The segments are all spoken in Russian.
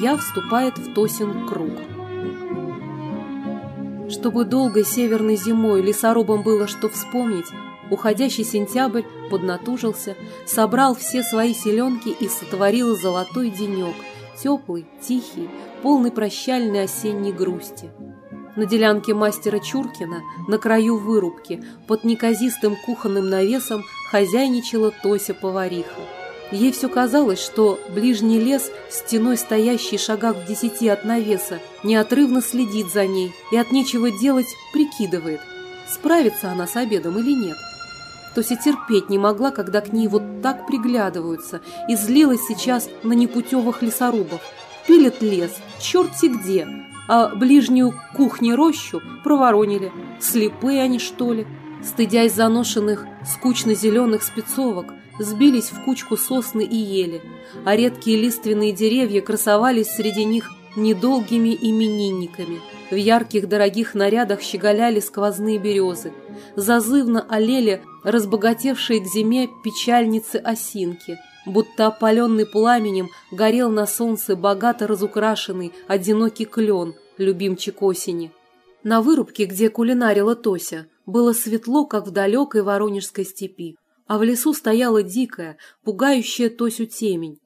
семья вступает в Тосин круг. Чтобы долгой северной зимой лесорубам было что вспомнить, уходящий сентябрь поднатужился, собрал все свои селенки и сотворил золотой денек, теплый, тихий, полный прощальной осенней грусти. На делянке мастера Чуркина, на краю вырубки, под неказистым кухонным навесом, хозяйничала Тося-повариха. Ей все казалось, что ближний лес, стеной стоящий шагах в десяти от навеса, неотрывно следит за ней и от нечего делать прикидывает, справится она с обедом или нет. Тося терпеть не могла, когда к ней вот так приглядываются, и злилась сейчас на непутевых лесорубов. Пилят лес, черти где, а ближнюю кухню-рощу проворонили. Слепые они, что ли? Стыдясь заношенных, скучно-зеленых спецовок, сбились в кучку сосны и ели, а редкие лиственные деревья красовались среди них недолгими именинниками. В ярких дорогих нарядах щеголяли сквозные березы. Зазывно олели разбогатевшие к зиме печальницы-осинки. Будто опаленный пламенем горел на солнце богато разукрашенный одинокий клен, любимчик осени. На вырубке, где кулинарила Тося, было светло, как в далекой Воронежской степи а в лесу стояла дикая, пугающая Тосю темень.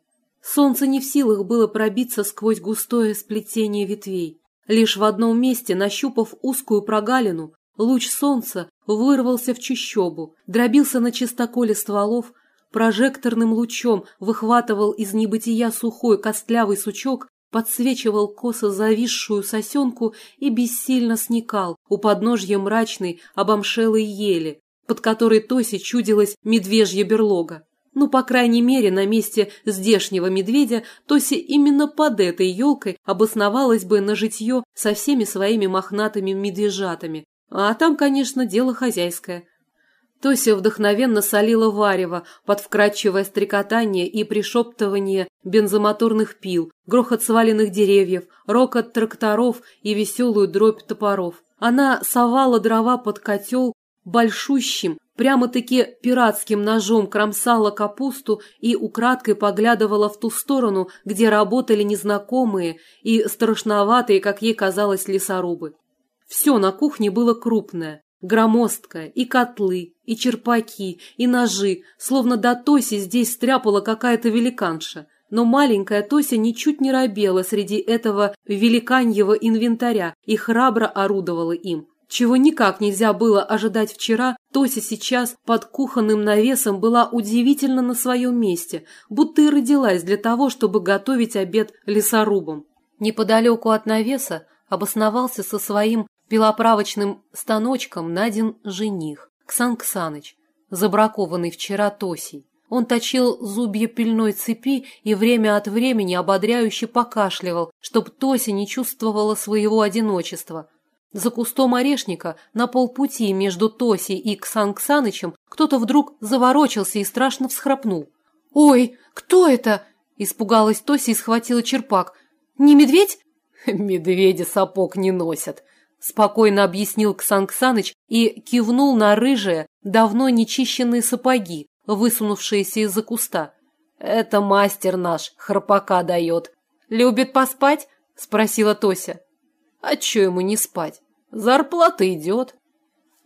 Солнце не в силах было пробиться сквозь густое сплетение ветвей. Лишь в одном месте, нащупав узкую прогалину, луч солнца вырвался в чащобу, дробился на чистоколе стволов, прожекторным лучом выхватывал из небытия сухой костлявый сучок, подсвечивал косо зависшую сосенку и бессильно сникал у подножья мрачной обомшелой ели, под которой Тосе чудилась медвежья берлога. Ну, по крайней мере, на месте здешнего медведя Тоси именно под этой елкой обосновалась бы на житье со всеми своими мохнатыми медвежатами. А там, конечно, дело хозяйское. Тося вдохновенно солила варево под вкрадчивое стрекотание и пришептывание бензомоторных пил, грохот сваленных деревьев, рокот тракторов и веселую дробь топоров. Она совала дрова под котел, большущим, прямо-таки пиратским ножом кромсала капусту и украдкой поглядывала в ту сторону, где работали незнакомые и страшноватые, как ей казалось, лесорубы. Все на кухне было крупное, громоздкое, и котлы, и черпаки, и ножи, словно до Тоси здесь стряпала какая-то великанша. Но маленькая Тося ничуть не робела среди этого великаньего инвентаря и храбро орудовала им. Чего никак нельзя было ожидать вчера, Тося сейчас под кухонным навесом была удивительно на своем месте, будто и родилась для того, чтобы готовить обед лесорубам. Неподалеку от навеса обосновался со своим пилоправочным станочком Надин жених, Ксан Ксаныч, забракованный вчера Тосей. Он точил зубья пильной цепи и время от времени ободряюще покашливал, чтоб Тося не чувствовала своего одиночества – за кустом орешника на полпути между Тосей и Ксан Ксанычем кто-то вдруг заворочился и страшно всхрапнул. «Ой, кто это?» – испугалась Тося и схватила черпак. «Не медведь?» «Медведи сапог не носят», – спокойно объяснил Ксан Ксаныч и кивнул на рыжие, давно нечищенные сапоги, высунувшиеся из-за куста. «Это мастер наш, храпака дает. Любит поспать?» – спросила Тося. «А чё ему не спать? Зарплата идет.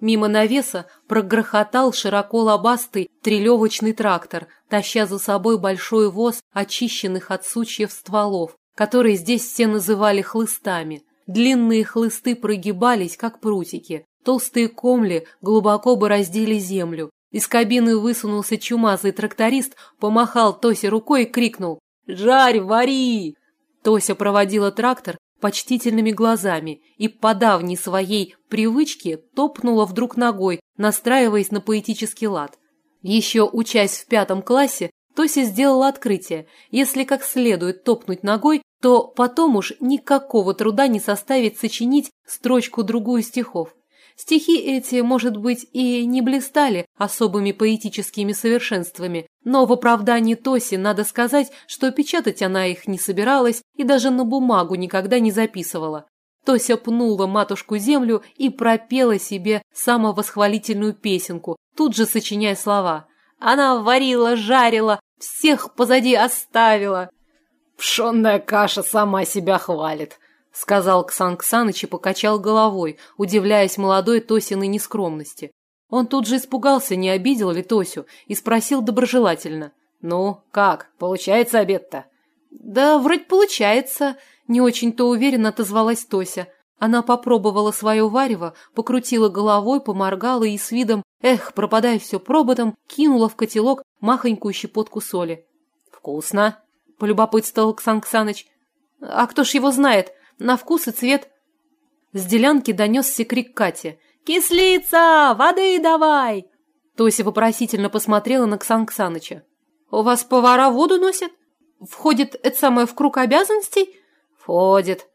Мимо навеса прогрохотал широко лобастый трелевочный трактор, таща за собой большой воз очищенных от сучьев стволов, которые здесь все называли хлыстами. Длинные хлысты прогибались, как прутики. Толстые комли глубоко бороздили землю. Из кабины высунулся чумазый тракторист, помахал Тосе рукой и крикнул «Жарь, вари!». Тося проводила трактор почтительными глазами и по давней своей привычке топнула вдруг ногой, настраиваясь на поэтический лад. Еще учась в пятом классе, Тося сделала открытие. Если как следует топнуть ногой, то потом уж никакого труда не составит сочинить строчку-другую стихов. Стихи эти, может быть, и не блистали особыми поэтическими совершенствами, но в оправдании Тоси надо сказать, что печатать она их не собиралась и даже на бумагу никогда не записывала. Тося пнула матушку землю и пропела себе самовосхвалительную песенку, тут же сочиняя слова. «Она варила, жарила, всех позади оставила». Пшенная каша сама себя хвалит, сказал Ксан Ксаныч и покачал головой, удивляясь молодой Тосиной нескромности. Он тут же испугался, не обидел ли Тосю, и спросил доброжелательно. «Ну, как, получается обед-то?» «Да, вроде получается», – не очень-то уверенно отозвалась Тося. Она попробовала свое варево, покрутила головой, поморгала и с видом «эх, пропадая все проботом», кинула в котелок махонькую щепотку соли. «Вкусно», – полюбопытствовал Ксан Ксаныч. «А кто ж его знает? На вкус и цвет». С делянки донесся крик Кати. «Кислица! Воды давай!» Тося вопросительно посмотрела на Ксан Ксаныча. «У вас повара воду носят? Входит это самое в круг обязанностей?» «Входит»,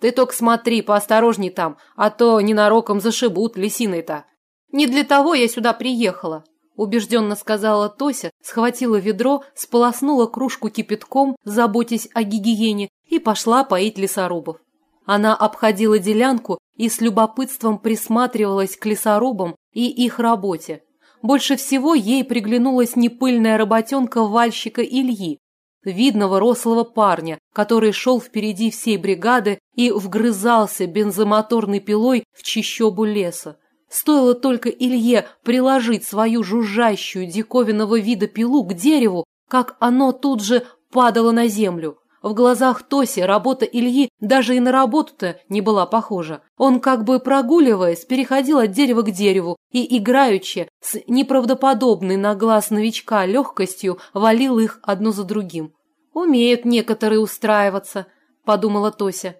ты только смотри, поосторожней там, а то ненароком зашибут лисиной-то. Не для того я сюда приехала, убежденно сказала Тося, схватила ведро, сполоснула кружку кипятком, заботясь о гигиене, и пошла поить лесорубов. Она обходила делянку и с любопытством присматривалась к лесорубам и их работе. Больше всего ей приглянулась непыльная работенка вальщика Ильи, видного рослого парня, который шел впереди всей бригады и вгрызался бензомоторной пилой в чищобу леса. Стоило только Илье приложить свою жужжащую диковинного вида пилу к дереву, как оно тут же падало на землю. В глазах Тоси работа Ильи даже и на работу-то не была похожа. Он как бы прогуливаясь, переходил от дерева к дереву и, играючи, с неправдоподобной на глаз новичка легкостью валил их одно за другим. «Умеют некоторые устраиваться», – подумала Тося.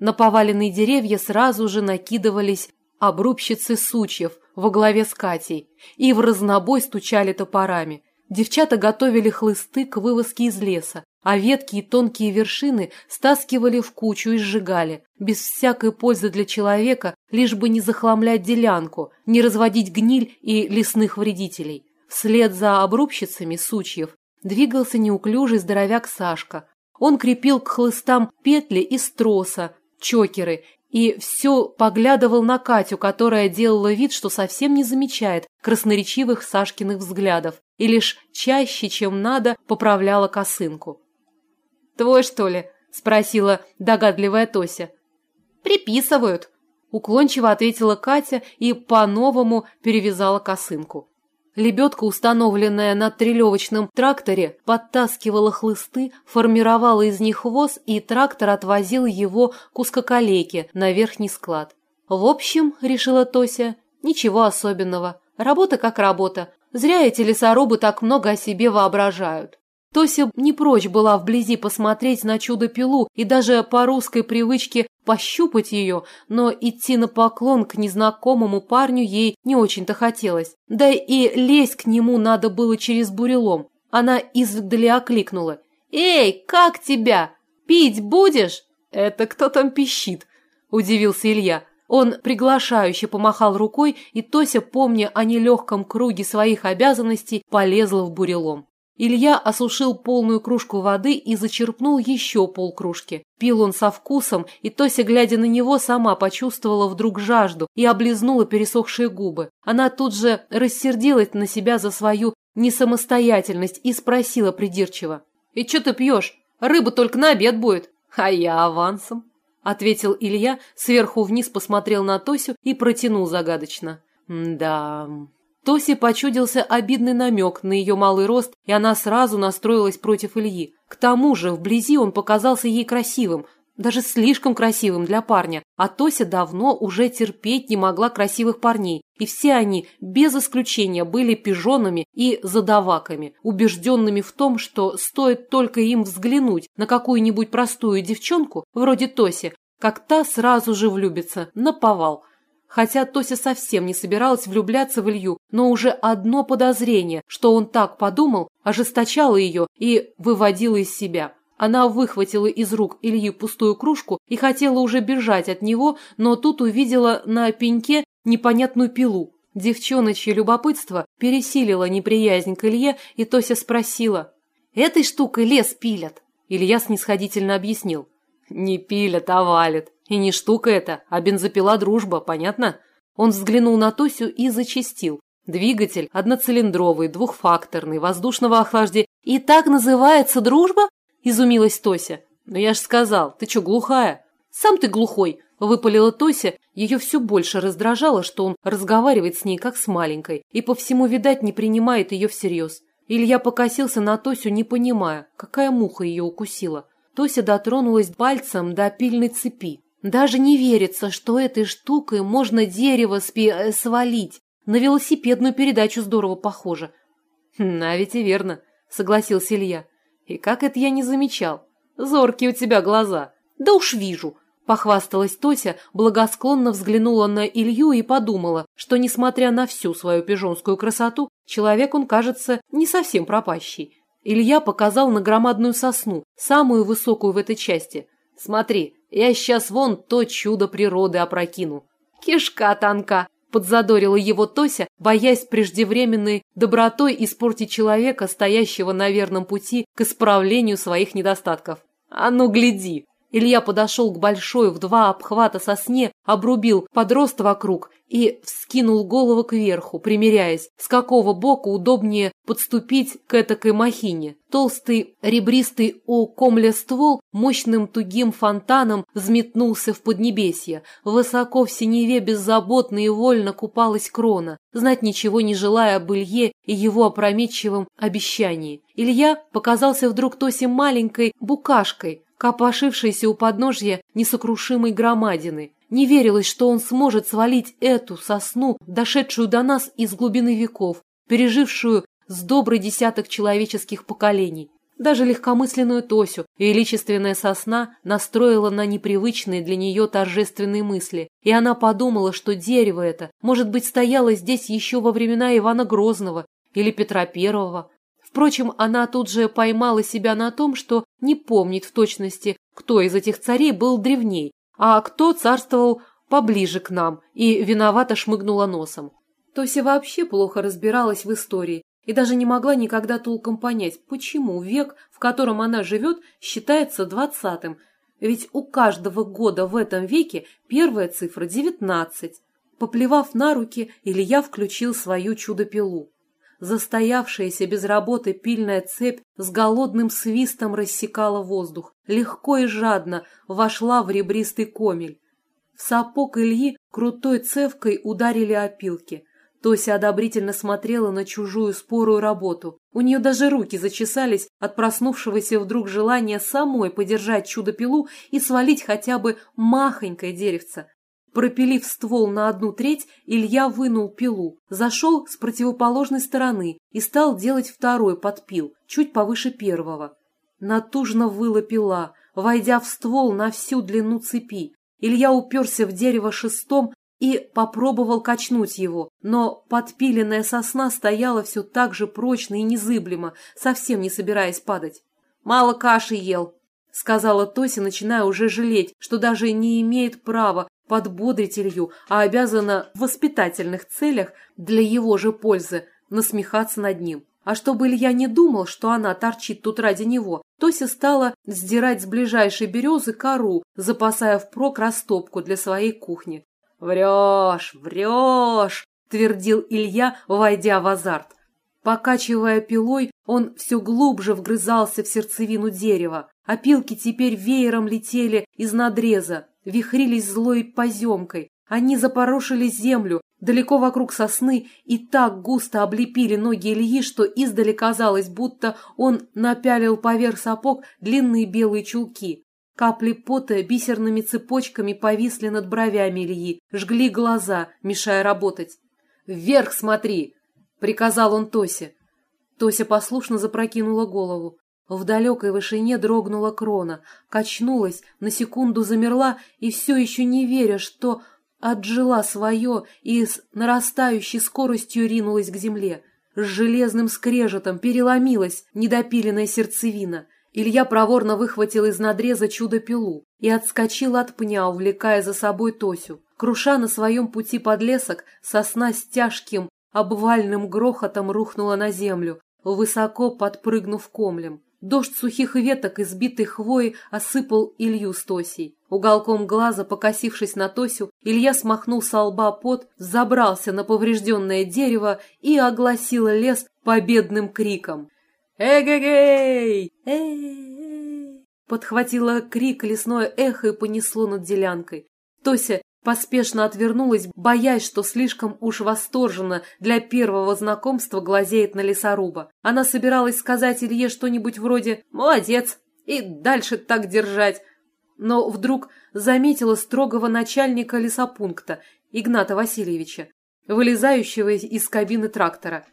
На поваленные деревья сразу же накидывались обрубщицы сучьев во главе с Катей и в разнобой стучали топорами. Девчата готовили хлысты к вывозке из леса, а ветки и тонкие вершины стаскивали в кучу и сжигали, без всякой пользы для человека, лишь бы не захламлять делянку, не разводить гниль и лесных вредителей. Вслед за обрубщицами сучьев двигался неуклюжий здоровяк Сашка. Он крепил к хлыстам петли из троса, чокеры, и все поглядывал на Катю, которая делала вид, что совсем не замечает красноречивых Сашкиных взглядов и лишь чаще, чем надо, поправляла косынку. «Твой, что ли?» – спросила догадливая Тося. «Приписывают», – уклончиво ответила Катя и по-новому перевязала косынку. Лебедка, установленная на трелевочном тракторе, подтаскивала хлысты, формировала из них воз, и трактор отвозил его к узкоколейке на верхний склад. В общем, решила Тося, ничего особенного. Работа как работа. Зря эти лесорубы так много о себе воображают. Тося не прочь была вблизи посмотреть на чудо-пилу и даже по русской привычке пощупать ее, но идти на поклон к незнакомому парню ей не очень-то хотелось. Да и лезть к нему надо было через бурелом. Она издали окликнула. «Эй, как тебя? Пить будешь?» «Это кто там пищит?» – удивился Илья. Он приглашающе помахал рукой, и Тося, помня о нелегком круге своих обязанностей, полезла в бурелом. Илья осушил полную кружку воды и зачерпнул еще полкружки. Пил он со вкусом, и Тося, глядя на него, сама почувствовала вдруг жажду и облизнула пересохшие губы. Она тут же рассердилась на себя за свою несамостоятельность и спросила придирчиво. «И что ты пьешь? Рыба только на обед будет». «А я авансом», — ответил Илья, сверху вниз посмотрел на Тосю и протянул загадочно. «Да...» Тосе почудился обидный намек на ее малый рост, и она сразу настроилась против Ильи. К тому же вблизи он показался ей красивым, даже слишком красивым для парня, а Тося давно уже терпеть не могла красивых парней, и все они, без исключения, были пижонами и задаваками, убежденными в том, что стоит только им взглянуть на какую-нибудь простую девчонку, вроде Тоси, как та сразу же влюбится, наповал – Хотя Тося совсем не собиралась влюбляться в Илью, но уже одно подозрение, что он так подумал, ожесточало ее и выводило из себя. Она выхватила из рук Ильи пустую кружку и хотела уже бежать от него, но тут увидела на пеньке непонятную пилу. Девчоночье любопытство пересилило неприязнь к Илье, и Тося спросила. «Этой штукой лес пилят?» Илья снисходительно объяснил. «Не пилят, а валят. И не штука это, а бензопила дружба, понятно? Он взглянул на Тосю и зачастил. Двигатель одноцилиндровый, двухфакторный, воздушного охлаждения. И так называется дружба? – изумилась Тося. «Но я ж сказал, ты что, глухая?» «Сам ты глухой!» – выпалила Тося. Ее все больше раздражало, что он разговаривает с ней как с маленькой и по всему, видать, не принимает ее всерьез. Илья покосился на Тосю, не понимая, какая муха ее укусила. Тося дотронулась пальцем до пильной цепи. Даже не верится, что этой штукой можно дерево спи э, свалить. На велосипедную передачу здорово похоже. «Хм, а ведь и верно», — согласился Илья. «И как это я не замечал? Зоркие у тебя глаза». «Да уж вижу», — похвасталась Тося, благосклонно взглянула на Илью и подумала, что, несмотря на всю свою пижонскую красоту, человек он, кажется, не совсем пропащий. Илья показал на громадную сосну, самую высокую в этой части. «Смотри, я сейчас вон то чудо природы опрокину». «Кишка тонка», – подзадорила его Тося, боясь преждевременной добротой испортить человека, стоящего на верном пути к исправлению своих недостатков. «А ну, гляди!» Илья подошел к большой в два обхвата сосне, обрубил подрост вокруг и вскинул голову кверху, примеряясь, с какого бока удобнее подступить к этакой махине. Толстый ребристый у комля ствол мощным тугим фонтаном взметнулся в поднебесье. Высоко в синеве беззаботно и вольно купалась крона, знать ничего не желая об Илье и его опрометчивом обещании. Илья показался вдруг Тосе маленькой букашкой, копошившейся у подножья несокрушимой громадины. Не верилось, что он сможет свалить эту сосну, дошедшую до нас из глубины веков, пережившую с добрый десяток человеческих поколений. Даже легкомысленную Тосю величественная сосна настроила на непривычные для нее торжественные мысли, и она подумала, что дерево это, может быть, стояло здесь еще во времена Ивана Грозного или Петра Первого, Впрочем, она тут же поймала себя на том, что не помнит в точности, кто из этих царей был древней, а кто царствовал поближе к нам, и виновато шмыгнула носом. Тося вообще плохо разбиралась в истории и даже не могла никогда толком понять, почему век, в котором она живет, считается двадцатым, ведь у каждого года в этом веке первая цифра – девятнадцать. Поплевав на руки, Илья включил свою чудо-пилу. Застоявшаяся без работы пильная цепь с голодным свистом рассекала воздух, легко и жадно вошла в ребристый комель. В сапог Ильи крутой цевкой ударили опилки. Тося одобрительно смотрела на чужую спорую работу. У нее даже руки зачесались от проснувшегося вдруг желания самой подержать чудо-пилу и свалить хотя бы махонькое деревце. Пропилив ствол на одну треть, Илья вынул пилу, зашел с противоположной стороны и стал делать второй подпил, чуть повыше первого. Натужно выла пила, войдя в ствол на всю длину цепи. Илья уперся в дерево шестом и попробовал качнуть его, но подпиленная сосна стояла все так же прочно и незыблемо, совсем не собираясь падать. «Мало каши ел», — сказала Тося, начиная уже жалеть, что даже не имеет права подбодрить Илью, а обязана в воспитательных целях для его же пользы насмехаться над ним. А чтобы Илья не думал, что она торчит тут ради него, Тося стала сдирать с ближайшей березы кору, запасая впрок растопку для своей кухни. «Врешь, врешь!» – твердил Илья, войдя в азарт. Покачивая пилой, он все глубже вгрызался в сердцевину дерева. Опилки теперь веером летели из надреза, вихрились злой поземкой. Они запорошили землю далеко вокруг сосны и так густо облепили ноги Ильи, что издали казалось, будто он напялил поверх сапог длинные белые чулки. Капли пота бисерными цепочками повисли над бровями Ильи, жгли глаза, мешая работать. «Вверх смотри!» — приказал он Тосе. Тося послушно запрокинула голову. В далекой вышине дрогнула крона, качнулась, на секунду замерла и все еще не веря, что отжила свое и с нарастающей скоростью ринулась к земле. С железным скрежетом переломилась недопиленная сердцевина. Илья проворно выхватил из надреза чудо-пилу и отскочил от пня, увлекая за собой Тосю. Круша на своем пути подлесок, сосна с тяжким, обвальным грохотом рухнула на землю, высоко подпрыгнув комлем. Дождь сухих веток и сбитой хвои осыпал Илью с Тосей. Уголком глаза, покосившись на Тосю, Илья смахнул со лба пот, забрался на поврежденное дерево и огласил лес победным криком. «Эгегей! Эй!» Подхватило крик лесное эхо и понесло над делянкой. Тося поспешно отвернулась, боясь, что слишком уж восторженно для первого знакомства глазеет на лесоруба. Она собиралась сказать Илье что-нибудь вроде «Молодец!» и дальше так держать. Но вдруг заметила строгого начальника лесопункта Игната Васильевича, вылезающего из кабины трактора.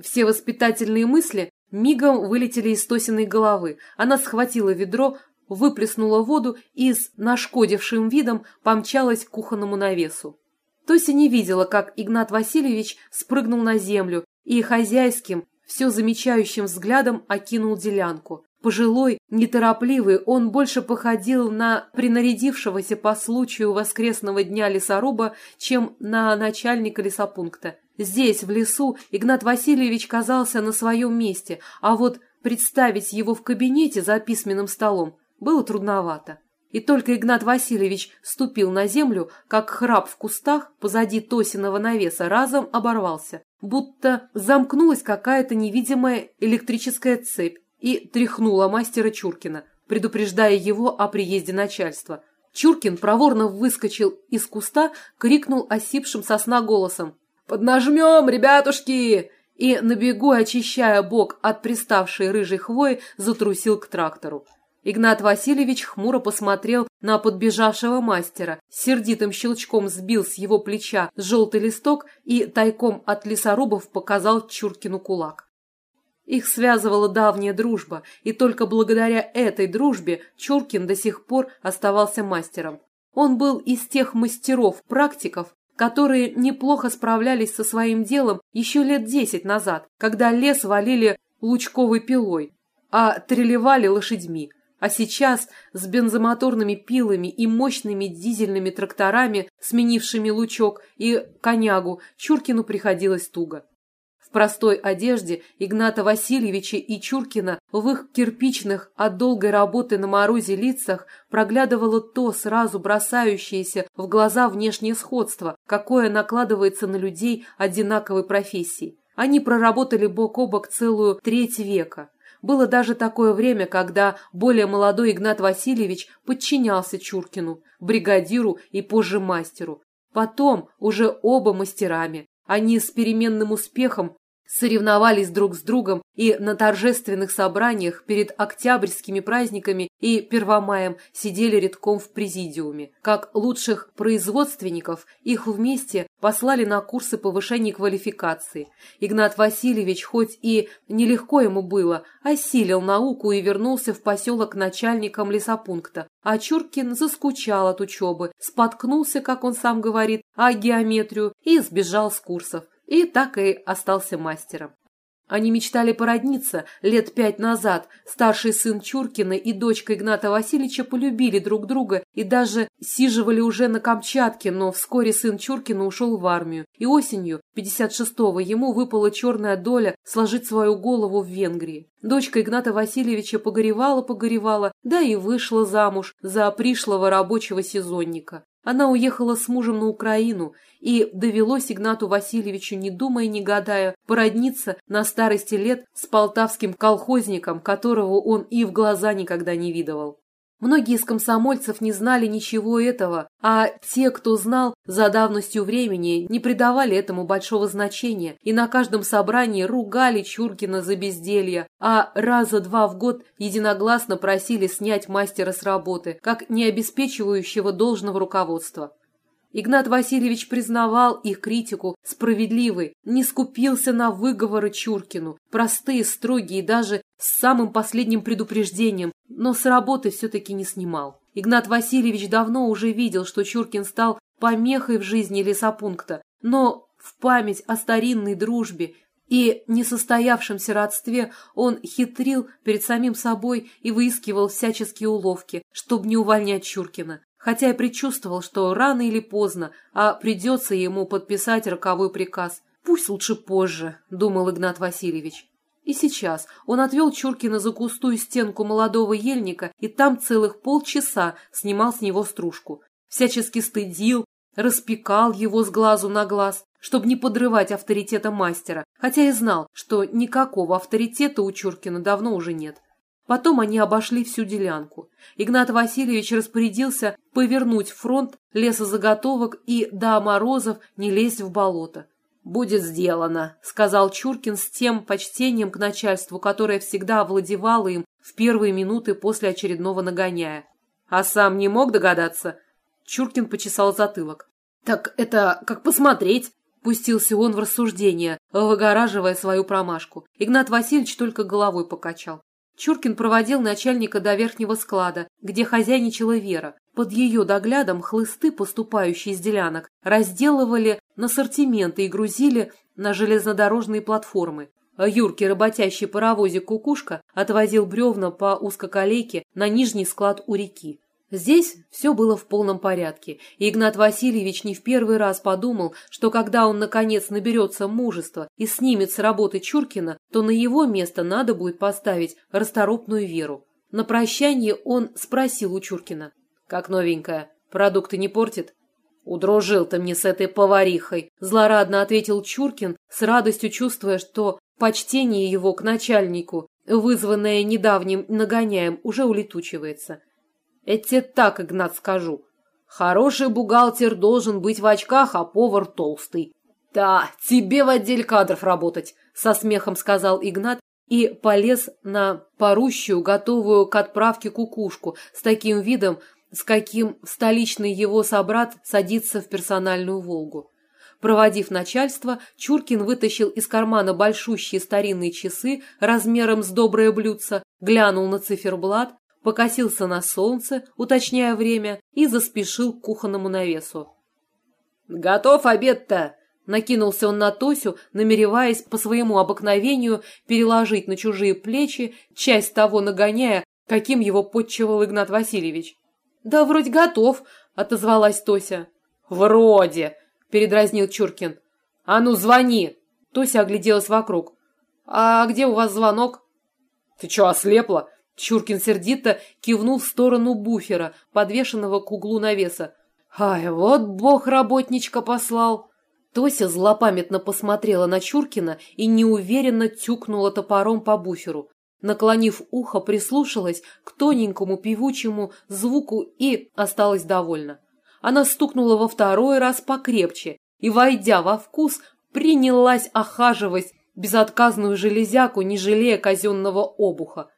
Все воспитательные мысли мигом вылетели из Тосиной головы. Она схватила ведро, выплеснула воду и с нашкодившим видом помчалась к кухонному навесу. Тося не видела, как Игнат Васильевич спрыгнул на землю и хозяйским, все замечающим взглядом окинул делянку. Пожилой, неторопливый, он больше походил на принарядившегося по случаю воскресного дня лесоруба, чем на начальника лесопункта. Здесь, в лесу, Игнат Васильевич казался на своем месте, а вот представить его в кабинете за письменным столом было трудновато. И только Игнат Васильевич ступил на землю, как храп в кустах позади Тосиного навеса разом оборвался, будто замкнулась какая-то невидимая электрическая цепь и тряхнула мастера Чуркина, предупреждая его о приезде начальства. Чуркин проворно выскочил из куста, крикнул осипшим сосна голосом «Поднажмем, ребятушки!» и, на бегу очищая бок от приставшей рыжей хвои, затрусил к трактору. Игнат Васильевич хмуро посмотрел на подбежавшего мастера, сердитым щелчком сбил с его плеча желтый листок и тайком от лесорубов показал Чуркину кулак. Их связывала давняя дружба, и только благодаря этой дружбе Чуркин до сих пор оставался мастером. Он был из тех мастеров-практиков, которые неплохо справлялись со своим делом еще лет десять назад, когда лес валили лучковой пилой, а трелевали лошадьми. А сейчас с бензомоторными пилами и мощными дизельными тракторами, сменившими лучок и конягу, Чуркину приходилось туго. В простой одежде Игната Васильевича и Чуркина в их кирпичных от долгой работы на морозе лицах проглядывало то сразу бросающееся в глаза внешнее сходство, какое накладывается на людей одинаковой профессии. Они проработали бок о бок целую треть века. Было даже такое время, когда более молодой Игнат Васильевич подчинялся Чуркину, бригадиру и позже мастеру. Потом уже оба мастерами, они с переменным успехом соревновались друг с другом и на торжественных собраниях перед октябрьскими праздниками и Первомаем сидели редком в президиуме. Как лучших производственников их вместе послали на курсы повышения квалификации. Игнат Васильевич, хоть и нелегко ему было, осилил науку и вернулся в поселок начальником лесопункта, а Чуркин заскучал от учебы, споткнулся, как он сам говорит, о геометрию и сбежал с курсов и так и остался мастером. Они мечтали породниться лет пять назад. Старший сын Чуркина и дочка Игната Васильевича полюбили друг друга и даже сиживали уже на Камчатке, но вскоре сын Чуркина ушел в армию. И осенью 56-го ему выпала черная доля сложить свою голову в Венгрии. Дочка Игната Васильевича погоревала-погоревала, да и вышла замуж за пришлого рабочего сезонника. Она уехала с мужем на Украину, и довелось Игнату Васильевичу, не думая, не гадая, породниться на старости лет с полтавским колхозником, которого он и в глаза никогда не видывал. Многие из комсомольцев не знали ничего этого, а те, кто знал, за давностью времени не придавали этому большого значения и на каждом собрании ругали Чуркина за безделье, а раза два в год единогласно просили снять мастера с работы, как не обеспечивающего должного руководства. Игнат Васильевич признавал их критику справедливой, не скупился на выговоры Чуркину, простые, строгие, даже с самым последним предупреждением, но с работы все-таки не снимал. Игнат Васильевич давно уже видел, что Чуркин стал помехой в жизни лесопункта, но в память о старинной дружбе и несостоявшемся родстве он хитрил перед самим собой и выискивал всяческие уловки, чтобы не увольнять Чуркина хотя и предчувствовал, что рано или поздно, а придется ему подписать роковой приказ. Пусть лучше позже, думал Игнат Васильевич. И сейчас он отвел Чуркина за густую стенку молодого ельника и там целых полчаса снимал с него стружку. Всячески стыдил, распекал его с глазу на глаз, чтобы не подрывать авторитета мастера, хотя и знал, что никакого авторитета у Чуркина давно уже нет. Потом они обошли всю делянку. Игнат Васильевич распорядился повернуть фронт лесозаготовок и до морозов не лезть в болото. «Будет сделано», — сказал Чуркин с тем почтением к начальству, которое всегда овладевало им в первые минуты после очередного нагоняя. «А сам не мог догадаться?» Чуркин почесал затылок. «Так это как посмотреть?» Пустился он в рассуждение, выгораживая свою промашку. Игнат Васильевич только головой покачал. Чуркин проводил начальника до верхнего склада, где хозяйничала Вера. Под ее доглядом хлысты, поступающие из делянок, разделывали на ассортименты и грузили на железнодорожные платформы. Юркий, работящий паровозик «Кукушка», отвозил бревна по узкоколейке на нижний склад у реки. Здесь все было в полном порядке, и Игнат Васильевич не в первый раз подумал, что когда он наконец наберется мужества и снимет с работы Чуркина, то на его место надо будет поставить расторопную Веру. На прощание он спросил у Чуркина. «Как новенькая? Продукты не портит?» «Удружил ты мне с этой поварихой», – злорадно ответил Чуркин, с радостью чувствуя, что почтение его к начальнику, вызванное недавним нагоняем, уже улетучивается. Это так, Игнат, скажу. Хороший бухгалтер должен быть в очках, а повар толстый. Да, тебе в отделе кадров работать, со смехом сказал Игнат и полез на парущую, готовую к отправке кукушку с таким видом, с каким столичный его собрат садится в персональную «Волгу». Проводив начальство, Чуркин вытащил из кармана большущие старинные часы размером с доброе блюдце, глянул на циферблат, покосился на солнце, уточняя время, и заспешил к кухонному навесу. «Готов обед-то!» Накинулся он на Тосю, намереваясь по своему обыкновению переложить на чужие плечи часть того нагоняя, каким его подчевал Игнат Васильевич. «Да вроде готов», — отозвалась Тося. «Вроде», — передразнил Чуркин. «А ну, звони!» Тося огляделась вокруг. «А где у вас звонок?» «Ты чё, ослепла? Чуркин сердито кивнул в сторону буфера, подвешенного к углу навеса. «Ай, вот бог работничка послал!» Тося злопамятно посмотрела на Чуркина и неуверенно тюкнула топором по буферу. Наклонив ухо, прислушалась к тоненькому певучему звуку и осталась довольна. Она стукнула во второй раз покрепче и, войдя во вкус, принялась охаживать безотказную железяку, не жалея казенного обуха.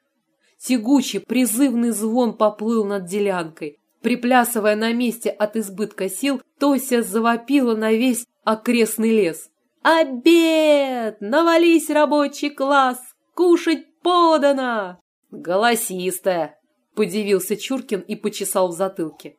Тягучий, призывный звон поплыл над делянкой. Приплясывая на месте от избытка сил, Тося завопила на весь окрестный лес. «Обед! Навались, рабочий класс! Кушать подано!» «Голосистая!» – подивился Чуркин и почесал в затылке.